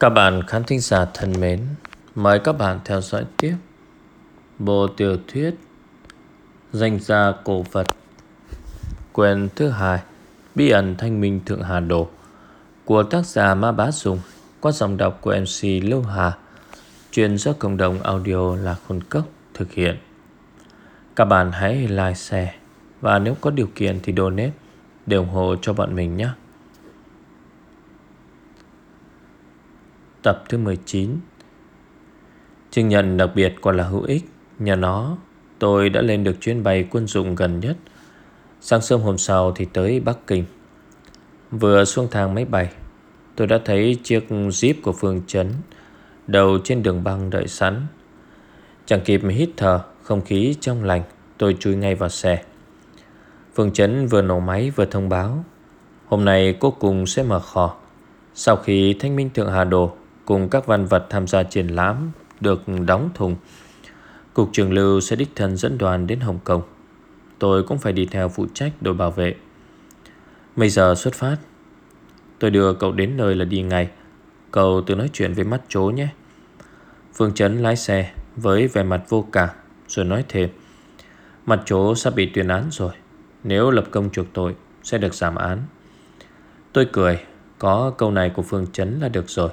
Các bạn khán thính giả thân mến, mời các bạn theo dõi tiếp bộ tiểu thuyết Danh gia cổ vật Quyền thứ hai Bí ẩn thanh minh thượng hà đồ của tác giả Ma Bá Dùng qua giọng đọc của MC Lưu Hà truyền do cộng đồng audio là khôn cốc thực hiện. Các bạn hãy like, share và nếu có điều kiện thì donate để ủng hộ cho bọn mình nhé. Tập thứ 19 Chứng nhận đặc biệt còn là hữu ích, Nhờ nó, tôi đã lên được chuyến bay quân dụng gần nhất. Sáng sớm hôm sau thì tới Bắc Kinh. Vừa xuống thang máy bay, Tôi đã thấy chiếc Jeep của Phương Trấn Đầu trên đường băng đợi sẵn. Chẳng kịp hít thở, Không khí trong lành, Tôi chui ngay vào xe. Phương Trấn vừa nổ máy vừa thông báo, Hôm nay cô cùng sẽ mở kho. Sau khi Thanh Minh Thượng Hà Đồ cùng các văn vật tham gia triển lãm được đóng thùng. Cục trưởng Lưu sẽ đích thân dẫn đoàn đến Hồng Kông. Tôi cũng phải đi theo phụ trách đội bảo vệ. Bây giờ xuất phát. Tôi đưa cậu đến nơi là đi ngay. Cậu tự nói chuyện với mắt chố nhé. Phương Trấn lái xe với vẻ mặt vô cảm, rồi nói thêm. Mặt chố sắp bị tuyên án rồi. Nếu lập công chuộc tội, sẽ được giảm án. Tôi cười. Có câu này của Phương Trấn là được rồi.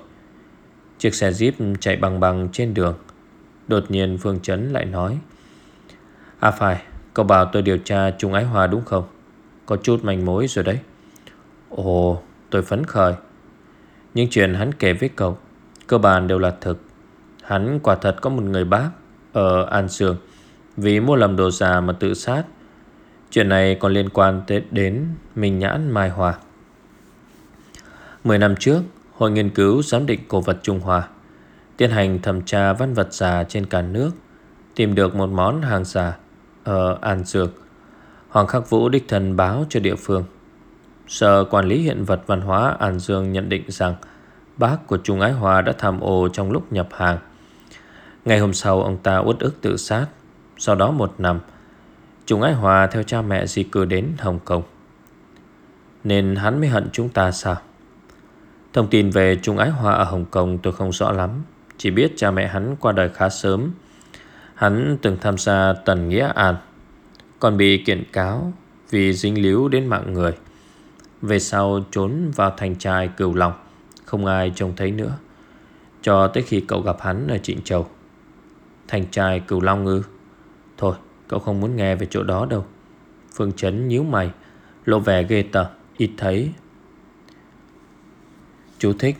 Chiếc xe Jeep chạy bằng bằng trên đường. Đột nhiên Phương Trấn lại nói À phải, Cậu bảo tôi điều tra Trung Ái Hòa đúng không? Có chút manh mối rồi đấy. Ồ, tôi phấn khởi. Những chuyện hắn kể với cậu, Cơ bản đều là thực. Hắn quả thật có một người bác Ở An Sương, Vì mua lầm đồ già mà tự sát. Chuyện này còn liên quan tới đến Minh Nhãn Mai Hòa. Mười năm trước Hội nghiên cứu giám định cổ vật Trung Hoa tiến hành thẩm tra văn vật giả trên cả nước, tìm được một món hàng giả ở An Dược. Hoàng Khắc Vũ đích thân báo cho địa phương. Sở quản lý hiện vật văn hóa An Dương nhận định rằng bác của Trung Ái Hòa đã tham ô trong lúc nhập hàng. Ngày hôm sau ông ta uất ức tự sát. Sau đó một năm, Trung Ái Hòa theo cha mẹ di cư đến Hồng Kông. Nên hắn mới hận chúng ta sao? Thông tin về Trung Ái Hoa ở Hồng Kông tôi không rõ lắm. Chỉ biết cha mẹ hắn qua đời khá sớm. Hắn từng tham gia tần nghĩa an. Còn bị kiện cáo Vì dính líu đến mạng người. Về sau trốn vào thành trai cửu long. Không ai trông thấy nữa. Cho tới khi cậu gặp hắn ở Trịnh Châu. Thành trai cửu long ư? Thôi, cậu không muốn nghe về chỗ đó đâu. Phương Trấn nhíu mày, Lộ vẻ ghê tởm. Ít thấy Chú thích.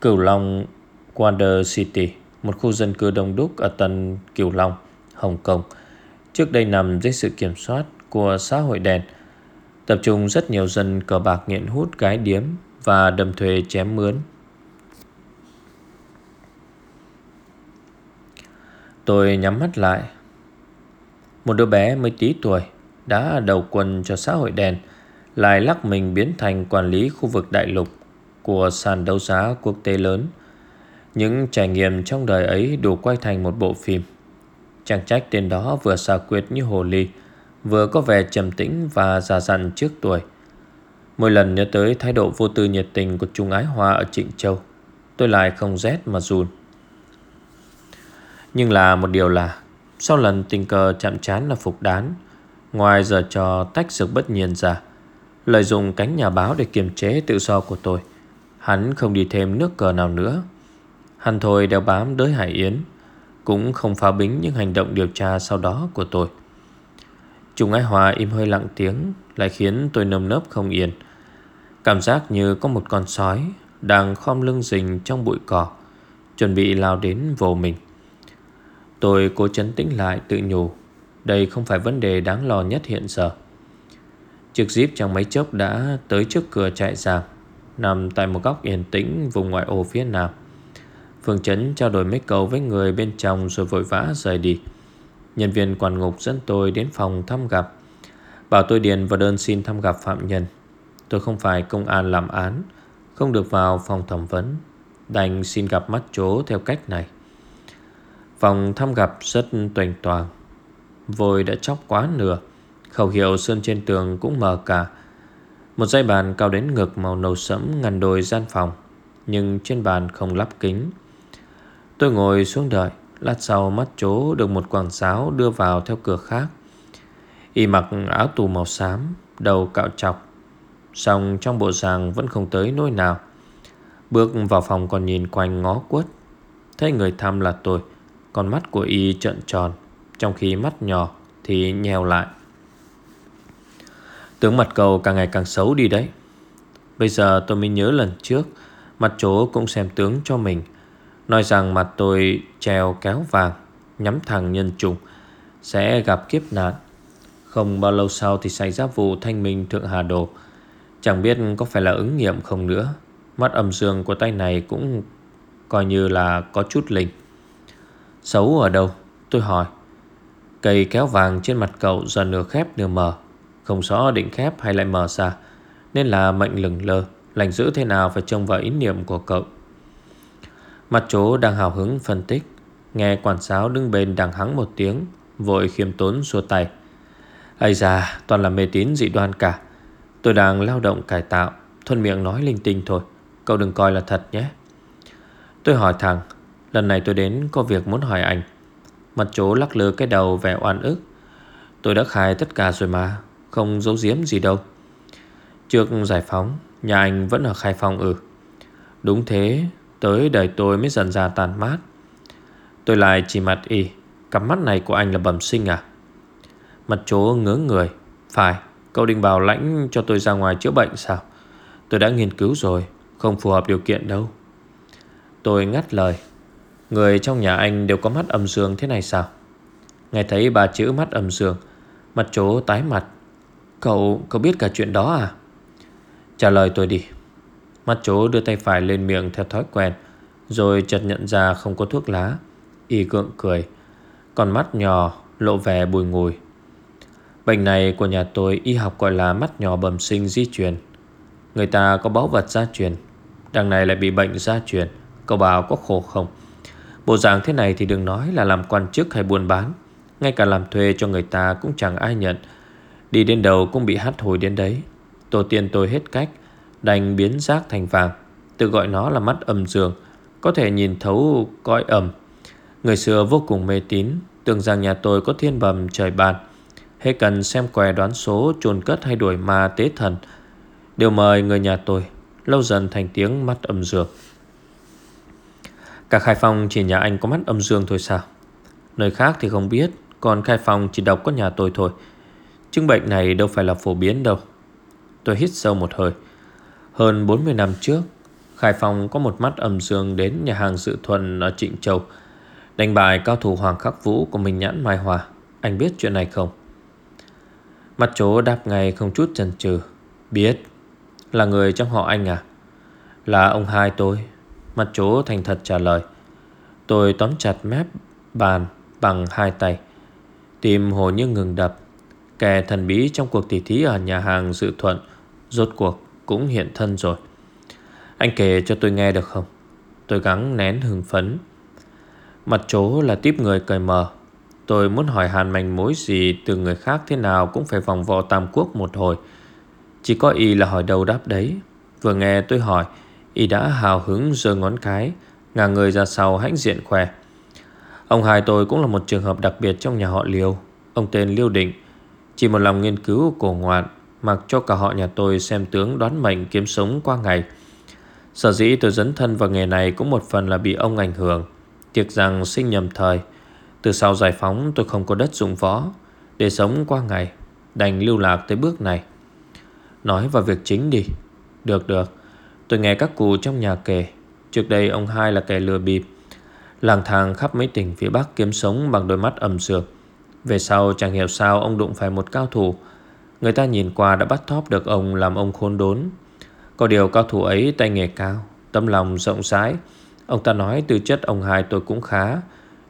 Cửu Long Wonder City Một khu dân cư đông đúc ở Tân Cửu Long, Hồng Kông. Trước đây nằm dưới sự kiểm soát của xã hội đen Tập trung rất nhiều dân cờ bạc nghiện hút gái điếm Và đầm thuê chém mướn. Tôi nhắm mắt lại. Một đứa bé mới tí tuổi Đã đầu quân cho xã hội đen lại lắc mình biến thành quản lý khu vực đại lục của sàn đấu giá quốc tế lớn. Những trải nghiệm trong đời ấy đủ quay thành một bộ phim. chàng trách tên đó vừa xà quyệt như hồ ly, vừa có vẻ trầm tĩnh và già dặn trước tuổi. Mỗi lần nhớ tới thái độ vô tư nhiệt tình của Trung Ái Hoa ở Trịnh Châu, tôi lại không rét mà run. Nhưng là một điều là, sau lần tình cờ chạm chán là phục đán, ngoài giờ trò tách dược bất nhiên ra, Lợi dụng cánh nhà báo để kiềm chế tự do của tôi. Hắn không đi thêm nước cờ nào nữa. Hắn thôi đeo bám đới Hải Yến, Cũng không phá bính những hành động điều tra sau đó của tôi. Trung Ái Hòa im hơi lặng tiếng, Lại khiến tôi nâm nớp không yên. Cảm giác như có một con sói Đang khom lưng rình trong bụi cỏ, Chuẩn bị lao đến vồ mình. Tôi cố chấn tĩnh lại tự nhủ, Đây không phải vấn đề đáng lo nhất hiện giờ. Chiếc Jeep trong mấy chốc đã tới trước cửa trại giam Nằm tại một góc yên tĩnh vùng ngoại ô phía nam Phương Trấn trao đổi mấy câu với người bên trong rồi vội vã rời đi. Nhân viên quản ngục dẫn tôi đến phòng thăm gặp. Bảo tôi điền vào đơn xin thăm gặp phạm nhân. Tôi không phải công an làm án, Không được vào phòng thẩm vấn. Đành xin gặp mắt chố theo cách này. Phòng thăm gặp rất tuềnh toàn Vôi đã chóc quá nửa. Khẩu hiệu sơn trên tường cũng mờ cả. Một dây bàn cao đến ngực màu nâu sẫm ngăn đôi gian phòng, Nhưng trên bàn không lắp kính. Tôi ngồi xuống đợi, Lát sau mắt chố được một quảng giáo đưa vào theo cửa khác. Y mặc áo tù màu xám, Đầu cạo chọc Xong trong bộ dạng vẫn không tới nỗi nào. Bước vào phòng còn nhìn quanh ngó quất, Thấy người thăm là tôi, Con mắt của Y trợn tròn, Trong khi mắt nhỏ thì nheo lại. Tướng mặt cầu càng ngày càng xấu đi đấy. Bây giờ tôi mới nhớ lần trước, Mặt chỗ cũng xem tướng cho mình. Nói rằng mặt tôi treo kéo vàng, Nhắm thẳng nhân trùng, Sẽ gặp kiếp nạn. Không bao lâu sau thì xảy ra vụ thanh minh thượng hà đồ. Chẳng biết có phải là ứng nghiệm không nữa. Mắt âm dương của tay này cũng Coi như là có chút linh. Xấu ở đâu? Tôi hỏi. Cây kéo vàng trên mặt cậu dần nửa khép nửa mở. Không rõ định khép hay lại mở ra, Nên là mệnh lừng lơ Lành giữ thế nào phải trông vào ý niệm của cậu. Mặt chỗ đang hào hứng phân tích, Nghe quản giáo đứng bên đằng hắng một tiếng, Vội khiêm tốn xua tay. Ây da, toàn là mê tín dị đoan cả. Tôi đang lao động cải tạo Thuần miệng nói linh tinh thôi, Cậu đừng coi là thật nhé. Tôi hỏi thằng Lần này tôi đến có việc muốn hỏi anh. Mặt chỗ lắc lư cái đầu vẻ oan ức. Tôi đã khai tất cả rồi mà. Không giấu giếm gì đâu. Trước giải phóng, Nhà anh vẫn ở khai phong ừ Đúng thế, Tới đời tôi mới dần ra tàn mát. Tôi lại chỉ mặt y Cặp mắt này của anh là bẩm sinh à? Mặt chố ngớ người, Phải, Cậu định bảo lãnh cho tôi ra ngoài chữa bệnh sao? Tôi đã nghiên cứu rồi, Không phù hợp điều kiện đâu. Tôi ngắt lời, Người trong nhà anh đều có mắt âm dương thế này sao? Nghe thấy bà chữ mắt âm dương, Mặt chố tái mặt. Cậu, cậu biết cả chuyện đó à? Trả lời tôi đi. Mắt chố đưa tay phải lên miệng theo thói quen Rồi chợt nhận ra không có thuốc lá Y cượng cười Còn mắt nhỏ lộ vẻ bùi ngùi. Bệnh này của nhà tôi y học gọi là mắt nhỏ bẩm sinh di truyền. Người ta có báu vật gia truyền Đằng này lại bị bệnh gia truyền Cậu bảo có khổ không? Bộ dạng thế này thì đừng nói là làm quan chức hay buôn bán Ngay cả làm thuê cho người ta cũng chẳng ai nhận. Đi đến đầu cũng bị hắt hồi đến đấy. Tổ tiên tôi hết cách Đành biến rác thành vàng. Tự gọi nó là mắt âm dương Có thể nhìn thấu cõi ẩm Người xưa vô cùng mê tín Tưởng rằng nhà tôi có thiên bầm trời bàn, hay cần xem què đoán số chôn cất hay đuổi ma tế thần. Đều mời người nhà tôi Lâu dần thành tiếng mắt âm dương. Cả Khai Phong chỉ nhà anh có mắt âm dương thôi sao? Nơi khác thì không biết Còn Khai Phong chỉ đọc có nhà tôi thôi. Chứng bệnh này đâu phải là phổ biến đâu. Tôi hít sâu một hơi. Hơn 40 năm trước Khai Phong có một mắt âm dương đến nhà hàng Dự Thuần ở Trịnh Châu, Đánh bài cao thủ Hoàng Khắc Vũ của mình nhãn Mai Hòa. Anh biết chuyện này không? Mặt chố đáp ngay không chút chần chừ. Biết. Là người trong họ anh à? Là ông hai tôi. Mặt chố thành thật trả lời. Tôi tóm chặt mép bàn bằng hai tay. Tim hồ như ngừng đập. Kẻ thần bí trong cuộc tỉ thí ở nhà hàng Dự Thuận Rốt cuộc cũng hiện thân rồi Anh kể cho tôi nghe được không Tôi gắng nén hưng phấn Mặt chỗ là tiếp người cởi mở. Tôi muốn hỏi hàn manh mối gì từ người khác thế nào cũng phải vòng vò tam quốc một hồi. Chỉ có y là hỏi đầu đáp đấy. Vừa nghe tôi hỏi, y đã hào hứng giơ ngón cái, ngả người ra sau hãnh diện khỏe. Ông hai tôi cũng là một trường hợp đặc biệt trong nhà họ Liêu. Ông tên Liêu Định, chỉ một lòng nghiên cứu cổ ngoạn, mặc cho cả họ nhà tôi xem tướng đoán mệnh kiếm sống qua ngày. Sở dĩ tôi dấn thân vào nghề này cũng một phần là bị ông ảnh hưởng. Tiếc rằng sinh nhầm thời, từ sau giải phóng tôi không có đất dụng võ Để sống qua ngày Đành lưu lạc tới bước này. Nói vào việc chính đi. Được được. Tôi nghe các cụ trong nhà kể. Trước đây ông hai là kẻ lừa bịp Làng thang khắp mấy tỉnh phía Bắc kiếm sống bằng đôi mắt ẩm sược. Về sau, chẳng hiểu sao ông đụng phải một cao thủ. Người ta nhìn qua đã bắt thóp được ông làm ông khôn đốn. Có điều cao thủ ấy tay nghề cao Tâm lòng rộng rãi. Ông ta nói tư chất ông hai tôi cũng khá.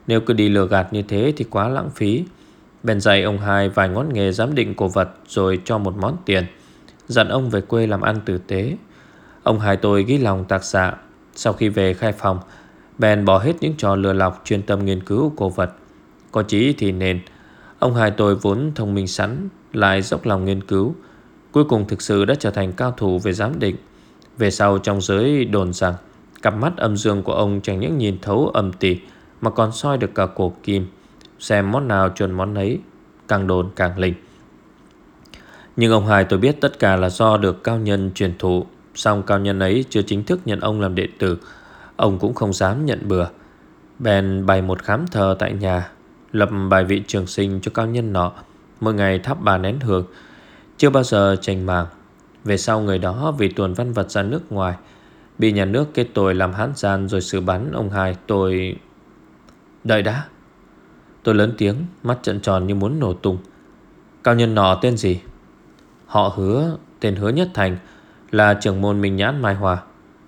Nếu cứ đi lừa gạt như thế thì quá lãng phí. Bèn dạy ông hai vài ngón nghề giám định cổ vật Rồi cho một món tiền, Dặn ông về quê làm ăn tử tế. Ông hai tôi ghi lòng tạc dạ. Sau khi về khai phòng, Bèn bỏ hết những trò lừa lọc chuyên tâm nghiên cứu cổ vật. Có chí thì nền Ông hai tôi vốn thông minh sẵn, Lại dốc lòng nghiên cứu, Cuối cùng thực sự đã trở thành cao thủ về giám định. Về sau trong giới đồn rằng, Cặp mắt âm dương của ông chẳng những nhìn thấu âm tỷ Mà còn soi được cả cổ kim. Xem món nào chuẩn món ấy, Càng đồn càng linh. Nhưng ông hai tôi biết tất cả là do được cao nhân truyền thụ. Xong cao nhân ấy chưa chính thức nhận ông làm đệ tử, Ông cũng không dám nhận bừa. Bèn bày một khám thờ tại nhà. Lập bài vị trường sinh cho cao nhân nọ, Mỗi ngày thắp bà nén hương. Chưa bao giờ tranh màng. Về sau người đó vì tuần văn vật ra nước ngoài, Bị nhà nước kết tội làm hán gian Rồi xử bắn ông hai tôi. Đợi đã. Tôi lớn tiếng, Mắt trận tròn như muốn nổ tung. Cao nhân nọ tên gì? Họ hứa, Tên hứa nhất thành, Là trưởng môn Minh Nhãn Mai Hòa.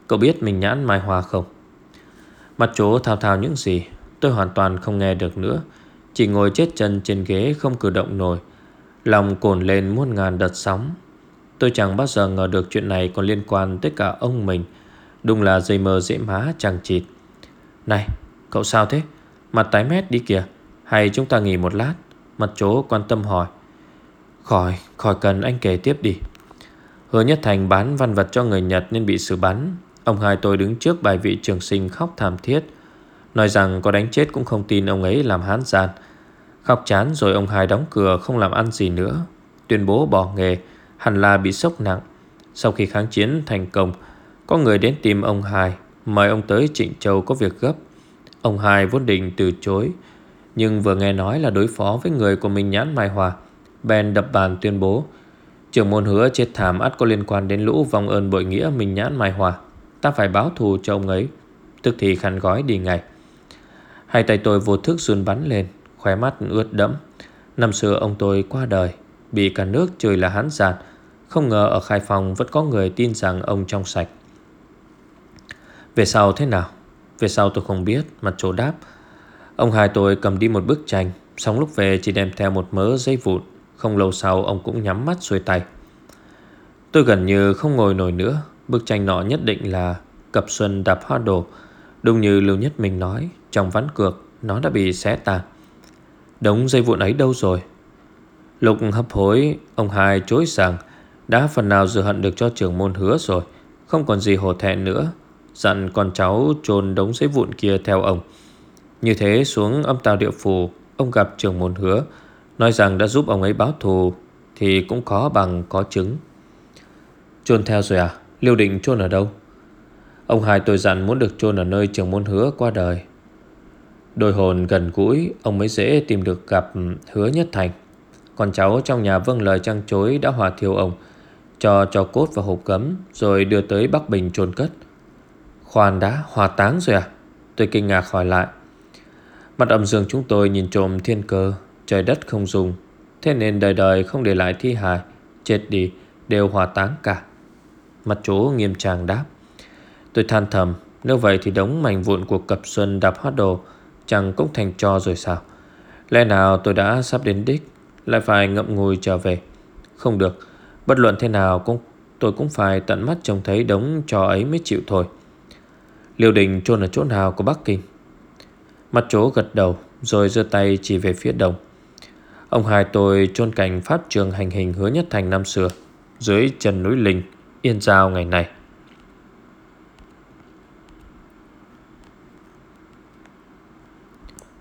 Cậu biết Minh Nhãn Mai Hòa không? Mặt chỗ thao thao những gì, Tôi hoàn toàn không nghe được nữa. Chỉ ngồi chết chân trên ghế không cử động nổi. Lòng cồn lên muôn ngàn đợt sóng. Tôi chẳng bao giờ ngờ được chuyện này còn liên quan tới cả ông mình. Đúng là dây mờ dễ má chẳng chịt. Này cậu sao thế? Mặt tái mét đi kìa. Hay chúng ta nghỉ một lát? Mặt chỗ quan tâm hỏi. Khỏi, khỏi cần anh kể tiếp đi. Hứa Nhất Thành bán văn vật cho người Nhật nên bị xử bắn. Ông hai tôi đứng trước bài vị trường sinh khóc thảm thiết. Nói rằng có đánh chết cũng không tin ông ấy làm hán gian. Khóc chán rồi ông hai đóng cửa không làm ăn gì nữa. Tuyên bố bỏ nghề, Hẳn là bị sốc nặng. Sau khi kháng chiến thành công, Có người đến tìm ông hai, Mời ông tới Trịnh Châu có việc gấp. Ông hai vốn định từ chối, Nhưng vừa nghe nói là đối phó với người của mình nhãn Mai Hòa Ben đập bàn tuyên bố, Trưởng môn hứa chết thảm ắt có liên quan đến lũ vong ơn bội nghĩa mình nhãn Mai Hòa. Ta phải báo thù cho ông ấy, Tức thì khăn gói đi ngay. Hai tay tôi vô thức run bắn lên. Khóe mắt ướt đẫm. Năm xưa ông tôi qua đời, Bị cả nước trời là hán giạt Không ngờ ở Khai Phòng vẫn có người tin rằng ông trong sạch. Về sau thế nào? Về sau tôi không biết, Mặt chỗ đáp. Ông hai tôi cầm đi một bức tranh, Xong lúc về chỉ đem theo một mớ giấy vụn. Không lâu sau, ông cũng nhắm mắt xuôi tay. Tôi gần như không ngồi nổi nữa. Bức tranh nọ nhất định là Cập xuân đạp hoa đồ. Đúng như Lưu Nhất mình nói, Trong ván cược, nó đã bị xé tàn. Đống dây vụn ấy đâu rồi? Lục hấp hối, Ông hai chối rằng Đã phần nào dự hận được cho trưởng môn hứa rồi, Không còn gì hổ thẹn nữa. Dặn con cháu chôn đống giấy vụn kia theo ông. Như thế xuống âm tàu địa phủ, Ông gặp trưởng môn hứa, Nói rằng đã giúp ông ấy báo thù, Thì cũng khó bằng có chứng. Chôn theo rồi à? Liêu định chôn ở đâu? Ông hai tôi dặn muốn được chôn ở nơi trưởng môn hứa qua đời. Đôi hồn gần gũi, Ông mới dễ tìm được gặp hứa nhất thành. Con cháu trong nhà vâng lời trăng chối Đã hòa thiêu ông, Cho cho cốt vào hộp cấm Rồi đưa tới Bắc Bình chôn cất. Khoan đã, hòa táng rồi à? Tôi kinh ngạc hỏi lại. Mặt âm dương chúng tôi nhìn trộm thiên cơ, Trời đất không dùng. Thế nên đời đời không để lại thi hài, Chết đi, đều hòa táng cả. Mặt chú nghiêm trang đáp. Tôi than thầm, Nếu vậy thì đống mảnh vụn của cập xuân đạp hót đồ Chẳng cũng thành cho rồi sao? Lẽ nào tôi đã sắp đến đích, Lại phải ngậm ngùi trở về? Không được, Bất luận thế nào cũng, tôi cũng phải tận mắt trông thấy đống trò ấy mới chịu thôi. Liêu đình chôn ở chỗ nào của Bắc Kinh? Mặt chỗ gật đầu, Rồi giơ tay chỉ về phía đông Ông hai tôi chôn cảnh pháp trường hành hình hứa nhất thành năm xưa, Dưới chân núi Linh, Yên Giao ngày này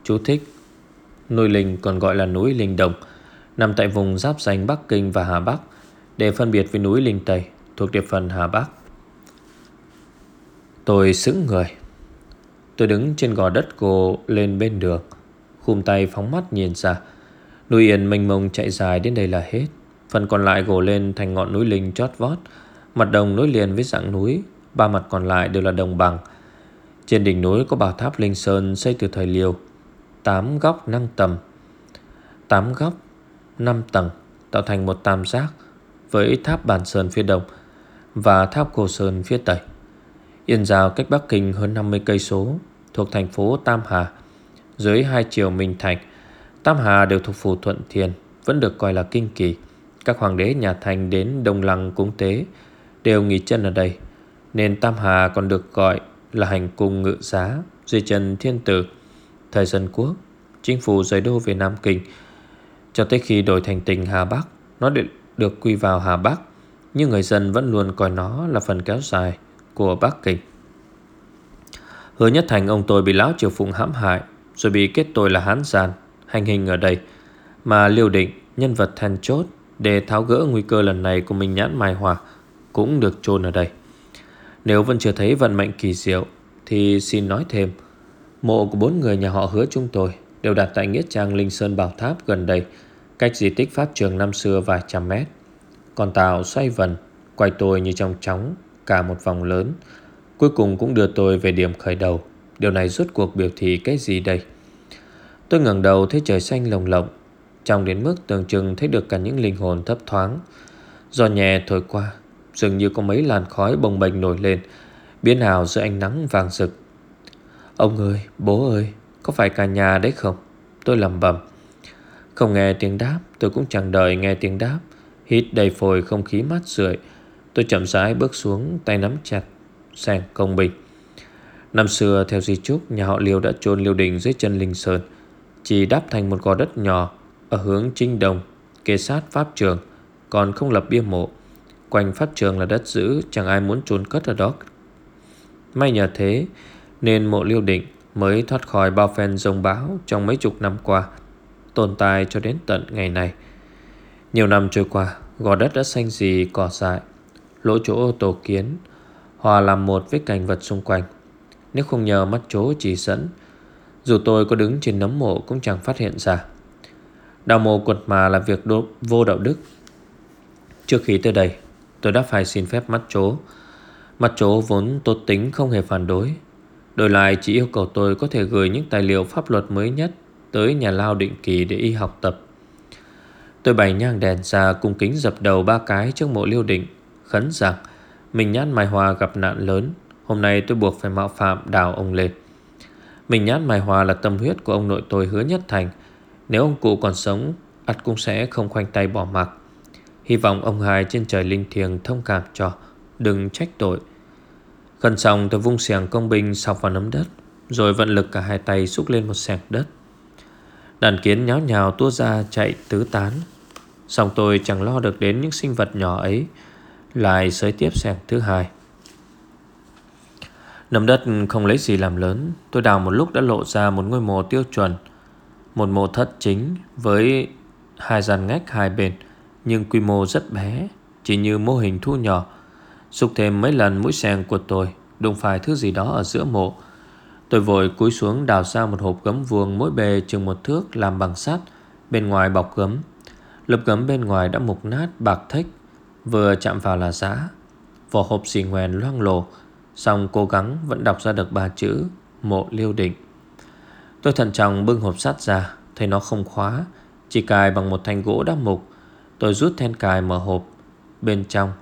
Chú thích. Núi Linh còn gọi là núi Linh Đồng, Nằm tại vùng giáp danh Bắc Kinh và Hà Bắc, Để phân biệt với núi Linh Tây, Thuộc địa phận Hà Bắc. Tôi sững người. Tôi đứng trên gò đất gồ lên bên đường, Khum tay phóng mắt nhìn ra. Núi Yên mênh mông chạy dài đến đây là hết. Phần còn lại gồ lên thành ngọn núi Linh chót vót. Mặt đồng nối liền với dạng núi, Ba mặt còn lại đều là đồng bằng. Trên đỉnh núi có bảo tháp Linh Sơn xây từ thời Liêu. Tám góc năng tầm. Tám góc, năm tầng, Tạo thành một tam giác Với tháp Bản Sơn phía đông Và tháp Cổ Sơn phía tây. Yên Giao cách Bắc Kinh hơn 50 cây số, Thuộc thành phố Tam Hà, Dưới hai chiều Minh Thành. Tam Hà đều thuộc phủ Thuận Thiên, Vẫn được coi là kinh kỳ. Các hoàng đế nhà Thành đến Đông Lăng cúng tế, Đều nghỉ chân ở đây. Nên Tam Hà còn được gọi là hành cung ngự giá, Dưới chân thiên tử. Thời dân quốc Chính phủ rời đô về Nam Kinh. Cho tới khi đổi thành tỉnh Hà Bắc Nó được, được quy vào Hà Bắc Nhưng người dân vẫn luôn coi nó là phần kéo dài Của Bắc Kinh. Hứa nhất thành ông tôi bị lão triều phụng hãm hại Rồi bị kết tội là hán giàn Hành hình ở đây Mà liều định nhân vật then chốt Để tháo gỡ nguy cơ lần này của mình nhãn mai hòa Cũng được chôn ở đây. Nếu vẫn chưa thấy vận mệnh kỳ diệu Thì xin nói thêm Mộ của bốn người nhà họ hứa chúng tôi Đều đặt tại Nghĩa Trang Linh Sơn Bảo Tháp gần đây, Cách di tích Pháp trường năm xưa vài trăm mét. Còn tàu xoay vần, Quay tôi như trong chóng, Cả một vòng lớn. Cuối cùng cũng đưa tôi về điểm khởi đầu. Điều này rốt cuộc biểu thị cái gì đây? Tôi ngẩng đầu thấy trời xanh lồng lộng, Trong đến mức tưởng chừng thấy được cả những linh hồn thấp thoáng. Do nhẹ thổi qua, Dường như có mấy làn khói bồng bềnh nổi lên, Biến ảo giữa ánh nắng vàng rực. Ông ơi, bố ơi Có phải cả nhà đấy không? Tôi lầm bầm Không nghe tiếng đáp Tôi cũng chẳng đợi nghe tiếng đáp. Hít đầy phổi không khí mát rượi Tôi chậm rãi bước xuống tay nắm chặt Sàng công bình. Năm xưa theo di trúc Nhà họ Liêu đã chôn Liêu Đình dưới chân Linh Sơn. Chỉ đáp thành một gò đất nhỏ Ở hướng Trinh Đồng Kê sát Pháp Trường Còn không lập bia mộ. Quanh Pháp Trường là đất giữ Chẳng ai muốn chôn cất ở đó. May nhờ thế nên mộ Liêu Định mới thoát khỏi bao phen rồng báo Trong mấy chục năm qua Tồn tại cho đến tận ngày này Nhiều năm trôi qua Gò đất đã xanh gì cỏ dại Lỗ chỗ tổ kiến Hòa làm một với cảnh vật xung quanh. Nếu không nhờ mắt chố chỉ dẫn Dù tôi có đứng trên nấm mộ Cũng chẳng phát hiện ra. Đào mộ quật mà là việc đô, vô đạo đức. Trước khi tới đây Tôi đã phải xin phép mắt chố Mắt chố vốn tốt tính không hề phản đối Đổi lại chỉ yêu cầu tôi có thể gửi những tài liệu pháp luật mới nhất Tới nhà lao định kỳ để y học tập. Tôi bày nhang đèn ra cung kính dập đầu ba cái trước mộ liêu định, Khấn rằng, Mình nhát Mai Hòa gặp nạn lớn, Hôm nay tôi buộc phải mạo phạm đào ông lên Mình nhát Mai Hòa là tâm huyết của ông nội tôi hứa nhất thành. Nếu ông cụ còn sống, ắt cũng sẽ không khoanh tay bỏ mặc. Hy vọng ông hai trên trời linh thiêng thông cảm cho. Đừng trách tội. Gần xong, tôi vung xẻng công binh sọc vào nấm đất, Rồi vận lực cả hai tay xúc lên một xẻng đất. Đàn kiến nháo nhào tua ra chạy tứ tán. Xong tôi chẳng lo được đến những sinh vật nhỏ ấy, Lại sới tiếp xẻng thứ hai. Nấm đất không lấy gì làm lớn, Tôi đào một lúc đã lộ ra một ngôi mộ tiêu chuẩn, Một mộ thất chính Với hai gian ngách hai bên, Nhưng quy mô rất bé, Chỉ như mô hình thu nhỏ Xúc thêm mấy lần mũi xèng của tôi, Đụng phải thứ gì đó ở giữa mộ. Tôi vội cúi xuống đào ra một hộp gấm vuông Mỗi bề chừng một thước làm bằng sắt, Bên ngoài bọc gấm. Lớp gấm bên ngoài đã mục nát, bạc thách Vừa chạm vào là giã. Vỏ hộp xì ngoèn loang lổ, Xong cố gắng vẫn đọc ra được ba chữ, Mộ liêu định. Tôi thận trọng bưng hộp sắt ra, Thấy nó không khóa, Chỉ cài bằng một thanh gỗ đắp mục. Tôi rút then cài mở hộp, Bên trong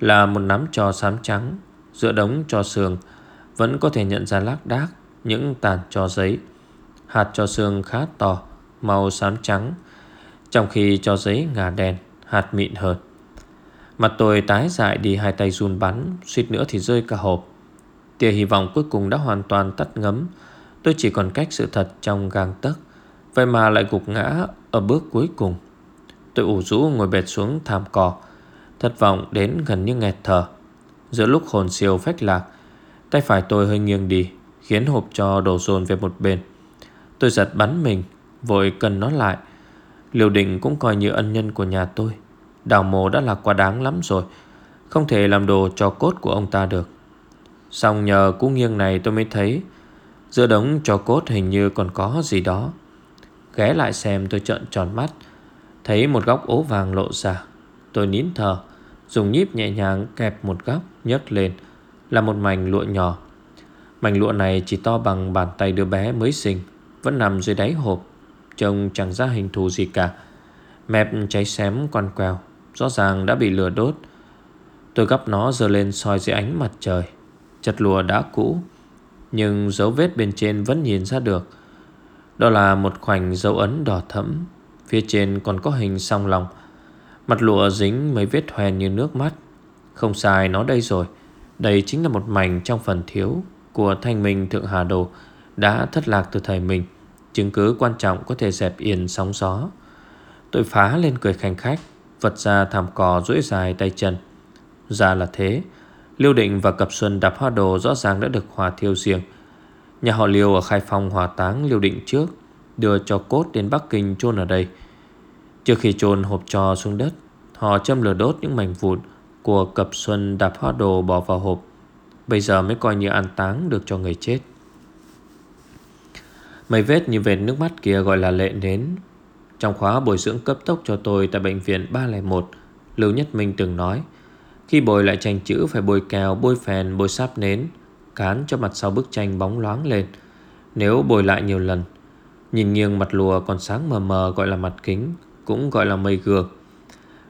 là một nắm trò xám trắng, Giữa đống trò sườn Vẫn có thể nhận ra lác đác Những tàn trò giấy. Hạt trò sườn khá to, Màu xám trắng, Trong khi trò giấy ngà đen, Hạt mịn hơn. Mặt tôi tái dại đi hai tay run bắn, Suýt nữa thì rơi cả hộp. Tia hy vọng cuối cùng đã hoàn toàn tắt ngấm. Tôi chỉ còn cách sự thật trong gang tấc, Vậy mà lại gục ngã Ở bước cuối cùng. Tôi ủ rũ ngồi bệt xuống thảm cỏ Thất vọng đến gần như nghẹt thở. Giữa lúc hồn siêu phách lạc, Tay phải tôi hơi nghiêng đi, Khiến hộp cho đổ dồn về một bên. Tôi giật bắn mình, Vội cần nó lại. Liều định cũng coi như ân nhân của nhà tôi. Đào mồ đã là quá đáng lắm rồi, Không thể làm đồ cho cốt của ông ta được. Xong nhờ cú nghiêng này tôi mới thấy, Giữa đống cho cốt hình như còn có gì đó. Ghé lại xem tôi trợn tròn mắt, Thấy một góc ố vàng lộ ra. Tôi nín thở. Dùng nhíp nhẹ nhàng kẹp một góc nhấc lên. Là một mảnh lụa nhỏ. Mảnh lụa này chỉ to bằng bàn tay đứa bé mới sinh Vẫn nằm dưới đáy hộp Trông chẳng ra hình thù gì cả. Mẹp cháy xém quằn quèo, Rõ ràng đã bị lửa đốt. Tôi gấp nó dơ lên soi dưới ánh mặt trời. Chật lụa đã cũ Nhưng dấu vết bên trên vẫn nhìn ra được. Đó là một khoảnh dấu ấn đỏ thẫm Phía trên còn có hình song lòng. Mặt lụa dính mấy vết hoen như nước mắt. Không sai, nó đây rồi. Đây chính là một mảnh trong phần thiếu Của thanh minh thượng hà đồ, Đã thất lạc từ thời mình. Chứng cứ quan trọng có thể dẹp yên sóng gió. Tôi phá lên cười khanh khách, Vật ra thảm cỏ duỗi dài tay chân. Ra là thế. Liêu định và cập xuân đạp hoa đồ Rõ ràng đã được hòa thiêu riêng. Nhà họ Liêu ở Khai Phong hòa táng Liêu Định trước, Đưa cho cốt đến Bắc Kinh chôn ở đây. Trước khi chôn hộp trò xuống đất Họ châm lửa đốt những mảnh vụn Của cập xuân đạp hoa đồ bỏ vào hộp. Bây giờ mới coi như an táng được cho người chết. Mấy vết như vệt nước mắt kia gọi là lệ nến. Trong khóa bồi dưỡng cấp tốc cho tôi Tại bệnh viện 301 Lưu Nhất Minh từng nói Khi bồi lại tranh chữ phải bôi kèo, bôi phèn, bôi sáp nến Cán cho mặt sau bức tranh bóng loáng lên. Nếu bồi lại nhiều lần Nhìn nghiêng mặt lùa còn sáng mờ mờ gọi là mặt kính. Cũng gọi là mây gừa.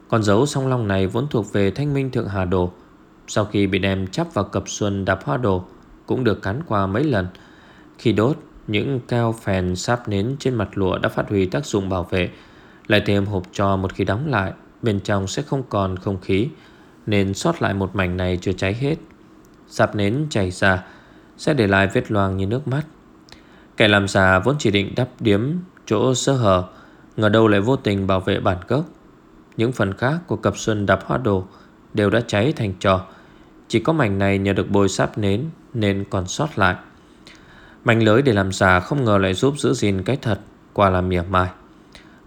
Con dấu song long này vốn thuộc về thanh minh thượng hà đồ. Sau khi bị đem chắp vào cập xuân đạp hoa đồ, Cũng được cắn qua mấy lần. Khi đốt, những cao phèn sáp nến trên mặt lụa đã phát huy tác dụng bảo vệ, Lại thêm hộp trò một khi đóng lại, Bên trong sẽ không còn không khí, Nên sót lại một mảnh này chưa cháy hết. Sáp nến chảy ra, Sẽ để lại vết loang như nước mắt. Kẻ làm giả vốn chỉ định đắp điếm Chỗ sơ hở Ngờ đâu lại vô tình bảo vệ bản gốc. Những phần khác của cặp xuân đạp hoa đồ Đều đã cháy thành trò. Chỉ có mảnh này nhờ được bôi sáp nến Nên còn sót lại. Mảnh lưới để làm giả không ngờ lại giúp giữ gìn cái thật Quả là mỉa mai.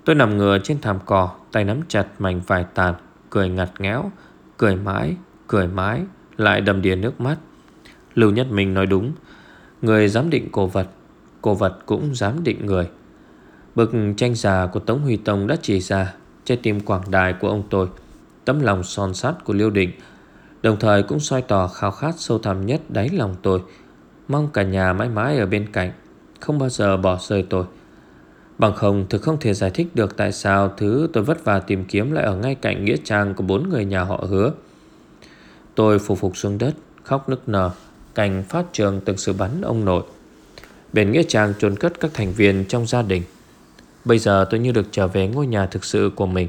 Tôi nằm ngửa trên thảm cỏ Tay nắm chặt mảnh vải tàn Cười ngặt ngẽo Cười mãi, cười mãi Lại đầm đìa nước mắt. Lưu Nhất Minh nói đúng Người dám định cổ vật Cổ vật cũng dám định người. Bức tranh già của Tống Huy Tông đã chỉ ra Trái tim quảng đại của ông tôi, Tấm lòng son sắt của Liêu Định, Đồng thời cũng soi tỏ khao khát sâu thẳm nhất đáy lòng tôi, Mong cả nhà mãi mãi ở bên cạnh, Không bao giờ bỏ rơi tôi. Bằng không thực không thể giải thích được Tại sao thứ tôi vất vả tìm kiếm Lại ở ngay cạnh nghĩa trang của bốn người nhà họ hứa. Tôi phục phục xuống đất, Khóc nức nở, Cảnh phát trường từng sự bắn ông nội. Bên nghĩa trang trốn cất các thành viên trong gia đình Bây giờ tôi như được trở về ngôi nhà thực sự của mình.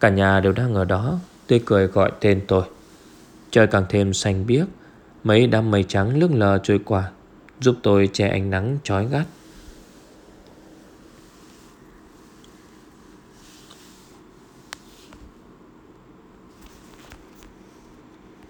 Cả nhà đều đang ở đó, Tươi cười gọi tên tôi. Trời càng thêm xanh biếc, Mấy đám mây trắng lưng lờ trôi qua, Giúp tôi che ánh nắng chói gắt.